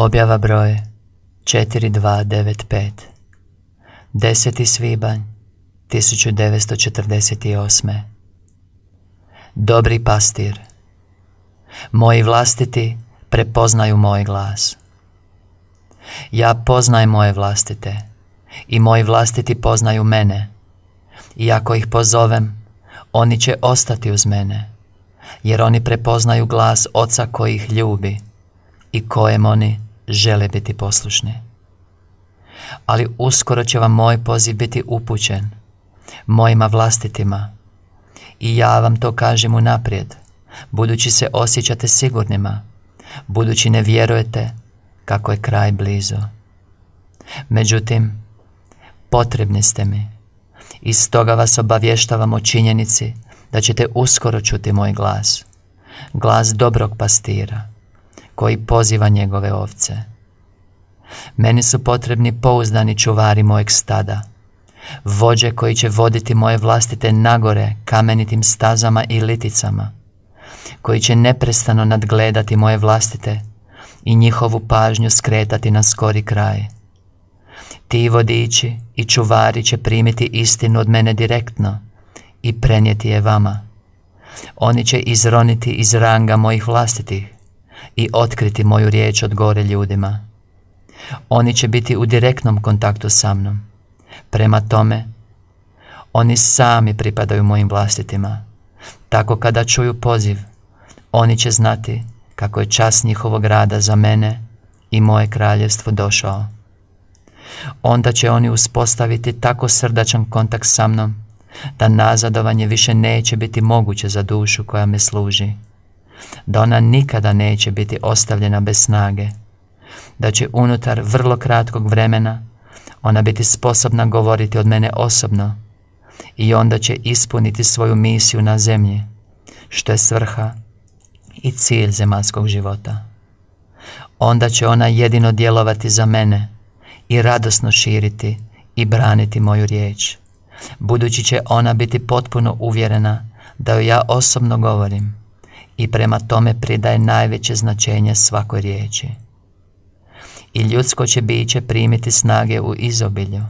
Objava broj 4295 10. svibanj 1948. Dobri pastir Moji vlastiti prepoznaju moj glas. Ja poznajem moje vlastite i moji vlastiti poznaju mene. I ako ih pozovem, oni će ostati uz mene, jer oni prepoznaju glas Oca koji ih ljubi i kojem oni žele biti poslušni. Ali uskoro će vam moj poziv biti upućen, mojima vlastitima, i ja vam to kažem unaprijed, budući se osjećate sigurnima, budući ne vjerujete kako je kraj blizu. Međutim, potrebni ste mi i stoga vas obavještavam o činjenici da ćete uskoro čuti moj glas, glas dobrog pastira, koji poziva njegove ovce. Meni su potrebni pouzdani čuvari mojeg stada, vođe koji će voditi moje vlastite nagore kamenitim stazama i liticama, koji će neprestano nadgledati moje vlastite i njihovu pažnju skretati na skori kraj. Ti vodiči i čuvari će primiti istinu od mene direktno i prenijeti je vama. Oni će izroniti iz ranga mojih vlastitih i otkriti moju riječ od gore ljudima. Oni će biti u direktnom kontaktu sa mnom. Prema tome, oni sami pripadaju mojim vlastitima. Tako kada čuju poziv, oni će znati kako je čas njihovog rada za mene i moje kraljevstvo došao. Onda će oni uspostaviti tako srdačan kontakt sa mnom, da nazadovanje više neće biti moguće za dušu koja me služi da ona nikada neće biti ostavljena bez snage, da će unutar vrlo kratkog vremena ona biti sposobna govoriti od mene osobno i onda će ispuniti svoju misiju na zemlji, što je svrha i cilj zemaljskog života. Onda će ona jedino djelovati za mene i radosno širiti i braniti moju riječ, budući će ona biti potpuno uvjerena da joj ja osobno govorim i prema tome pridaje najveće značenje svakoj riječi. I ljudsko će biće primiti snage u izobilju.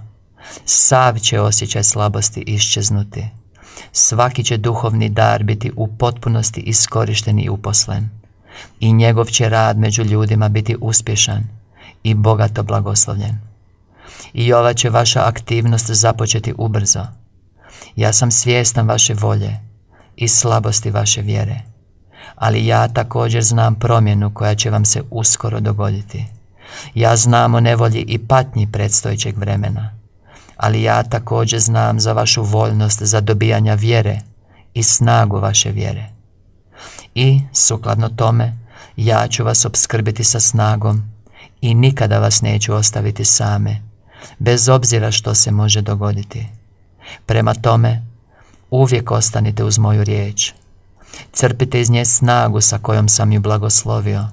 Sav će osjećaj slabosti iščeznuti. Svaki će duhovni dar biti u potpunosti iskorišten i uposlen. I njegov će rad među ljudima biti uspješan i bogato blagoslovljen. I ova će vaša aktivnost započeti ubrzo. Ja sam svjestan vaše volje i slabosti vaše vjere ali ja također znam promjenu koja će vam se uskoro dogoditi. Ja znam o nevolji i patnji predstojećeg vremena, ali ja također znam za vašu voljnost za dobijanja vjere i snagu vaše vjere. I, sukladno tome, ja ću vas obskrbiti sa snagom i nikada vas neću ostaviti same, bez obzira što se može dogoditi. Prema tome, uvijek ostanite uz moju riječ, Crpite iz nje snagu sa kojom sam ju blagoslovio.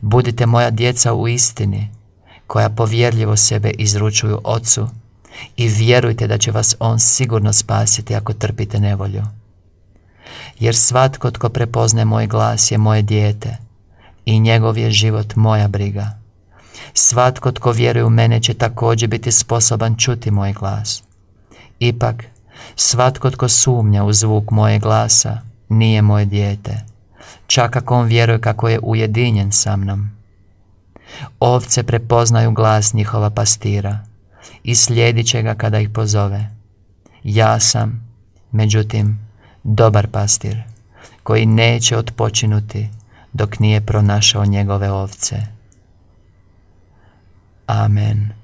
Budite moja djeca u istini, koja povjerljivo sebe izručuju Ocu i vjerujte da će vas On sigurno spasiti ako trpite nevolju. Jer svatko tko prepozne moj glas je moje dijete i njegov je život moja briga. Svatko tko vjeruje u mene će također biti sposoban čuti moj glas. Ipak, svatko tko sumnja u zvuk moje glasa, nije moje dijete, čak ako on vjeruje kako je ujedinjen sa mnom. Ovce prepoznaju glas njihova pastira i slijedit će ga kada ih pozove. Ja sam, međutim, dobar pastir koji neće odpočinuti dok nije pronašao njegove ovce. Amen.